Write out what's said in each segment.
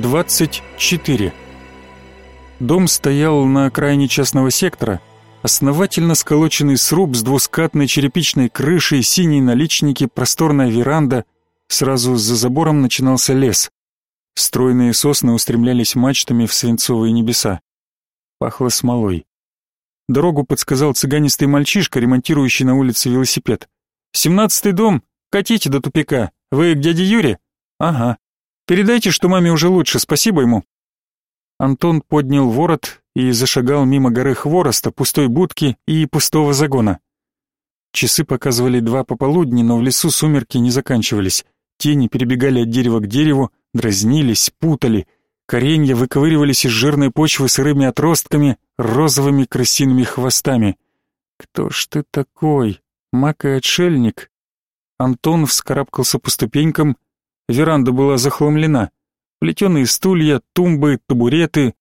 24. Дом стоял на окраине частного сектора, основательно сколоченный сруб с двускатной черепичной крышей, синие наличники, просторная веранда. Сразу за забором начинался лес. Стройные сосны устремлялись мачтами в свинцовые небеса. Пахло смолой. Дорогу подсказал цыганистый мальчишка, ремонтирующий на улице велосипед. «Семнадцатый дом, катите до тупика. Вы к дяде Юре?» «Ага. Передайте, что маме уже лучше, спасибо ему». Антон поднял ворот и зашагал мимо горы хвороста, пустой будки и пустого загона. Часы показывали два пополудни, но в лесу сумерки не заканчивались. Тени перебегали от дерева к дереву, дразнились, путали. Коренья выковыривались из жирной почвы сырыми отростками, розовыми крысиными хвостами. «Кто ж ты такой? Мак и отшельник?» Антон вскарабкался по ступенькам, веранда была захламлена. Плетеные стулья, тумбы, табуреты.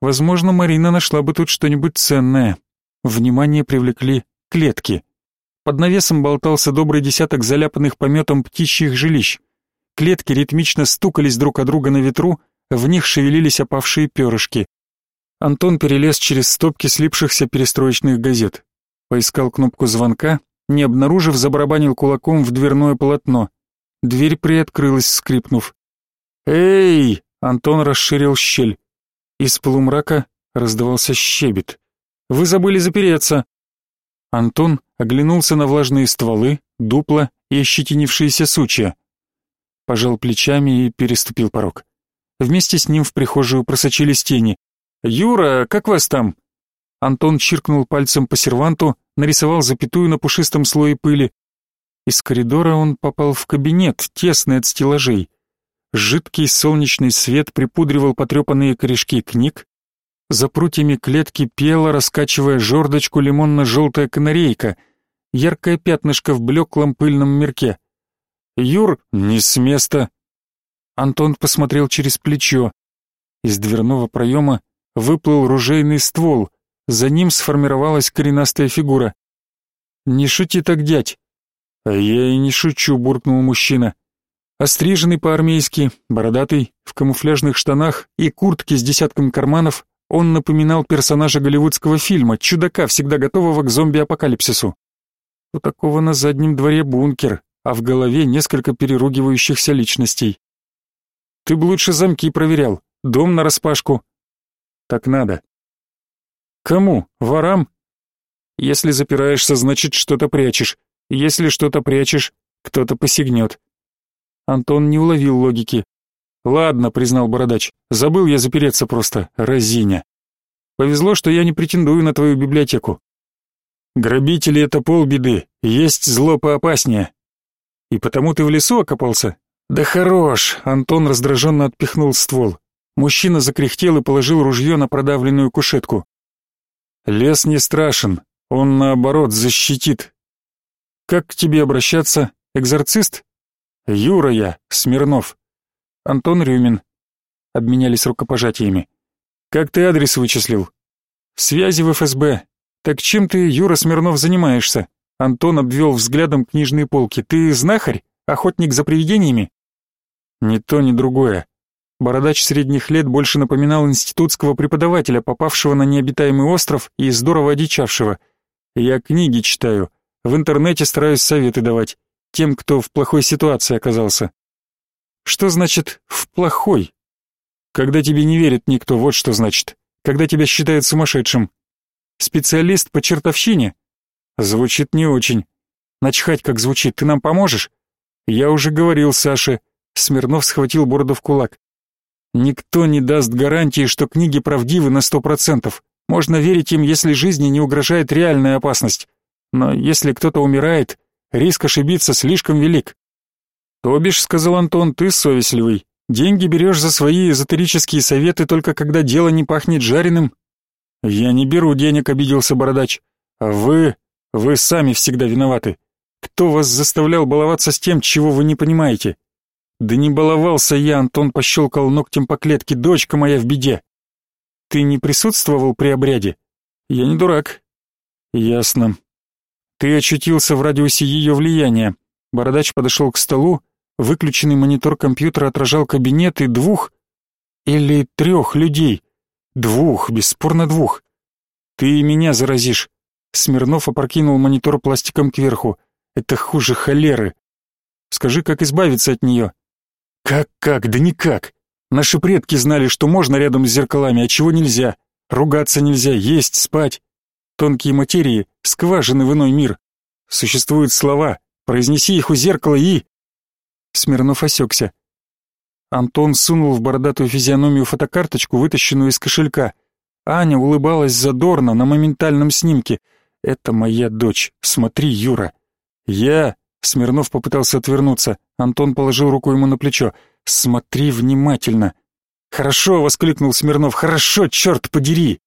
Возможно, Марина нашла бы тут что-нибудь ценное. Внимание привлекли клетки. Под навесом болтался добрый десяток заляпанных пометом птичьих жилищ. Клетки ритмично стукались друг о друга на ветру, в них шевелились опавшие перышки. Антон перелез через стопки слипшихся перестроечных газет. Поискал кнопку звонка, не обнаружив, забарабанил кулаком в дверное полотно. Дверь приоткрылась, скрипнув. «Эй!» — Антон расширил щель. Из полумрака раздавался щебет. «Вы забыли запереться!» Антон оглянулся на влажные стволы, дупла и ощетинившиеся сучья. Пожал плечами и переступил порог. Вместе с ним в прихожую просочились тени. «Юра, как вас там?» Антон чиркнул пальцем по серванту, нарисовал запятую на пушистом слое пыли. Из коридора он попал в кабинет, тесный от стеллажей. Жидкий солнечный свет припудривал потрепанные корешки книг. За прутьями клетки пела, раскачивая жердочку, лимонно-желтая канарейка, яркое пятнышко в блеклом пыльном мирке. «Юр, не с места!» Антон посмотрел через плечо. Из дверного проема выплыл ружейный ствол, за ним сформировалась коренастая фигура. «Не шути так, дядь!» «А я и не шучу», — буркнул мужчина. Остриженный по-армейски, бородатый, в камуфляжных штанах и куртке с десятком карманов, он напоминал персонажа голливудского фильма, чудака, всегда готового к зомби-апокалипсису. У такого на заднем дворе бункер, а в голове несколько переругивающихся личностей. Ты бы лучше замки проверял. Дом нараспашку. Так надо. Кому? Ворам? Если запираешься, значит, что-то прячешь. Если что-то прячешь, кто-то посягнет. Антон не уловил логики. Ладно, признал бородач. Забыл я запереться просто, разиня. Повезло, что я не претендую на твою библиотеку. Грабители — это полбеды, есть зло поопаснее. И потому ты в лесу окопался? «Да хорош!» — Антон раздраженно отпихнул ствол. Мужчина закряхтел и положил ружье на продавленную кушетку. «Лес не страшен, он, наоборот, защитит. Как к тебе обращаться, экзорцист?» «Юра я, Смирнов». «Антон Рюмин». Обменялись рукопожатиями. «Как ты адрес вычислил?» «Связи в ФСБ. Так чем ты, Юра Смирнов, занимаешься?» Антон обвел взглядом книжные полки. «Ты знахарь? Охотник за привидениями?» Ни то, ни другое. Бородач средних лет больше напоминал институтского преподавателя, попавшего на необитаемый остров и здорово одичавшего. Я книги читаю, в интернете стараюсь советы давать тем, кто в плохой ситуации оказался. Что значит «в плохой»? Когда тебе не верит никто, вот что значит. Когда тебя считают сумасшедшим. Специалист по чертовщине? Звучит не очень. Начхать, как звучит, ты нам поможешь? Я уже говорил Саше, Смирнов схватил бороду в кулак. Никто не даст гарантии, что книги правдивы на сто процентов. Можно верить им, если жизни не угрожает реальная опасность. Но если кто-то умирает, риск ошибиться слишком велик. То бишь, сказал Антон, ты совестливый. Деньги берешь за свои эзотерические советы только когда дело не пахнет жареным. Я не беру денег, обиделся бородач. А вы, вы сами всегда виноваты. Кто вас заставлял баловаться с тем, чего вы не понимаете? Да не баловался я, Антон пощелкал ногтем по клетке, дочка моя в беде. Ты не присутствовал при обряде? Я не дурак. Ясно. Ты очутился в радиусе ее влияния. Бородач подошел к столу, выключенный монитор компьютера отражал кабинет и двух, Или трех людей. Двух, бесспорно двух. Ты и меня заразишь. Смирнов опрокинул монитор пластиком кверху. Это хуже холеры. Скажи, как избавиться от нее? Как-как? Да никак. Наши предки знали, что можно рядом с зеркалами, а чего нельзя. Ругаться нельзя, есть, спать. Тонкие материи, скважины в иной мир. Существуют слова, произнеси их у зеркала и... Смирнов осекся. Антон сунул в бородатую физиономию фотокарточку, вытащенную из кошелька. Аня улыбалась задорно на моментальном снимке. «Это моя дочь. Смотри, Юра». «Я...» — Смирнов попытался отвернуться. Антон положил руку ему на плечо. «Смотри внимательно». «Хорошо!» — воскликнул Смирнов. «Хорошо, черт подери!»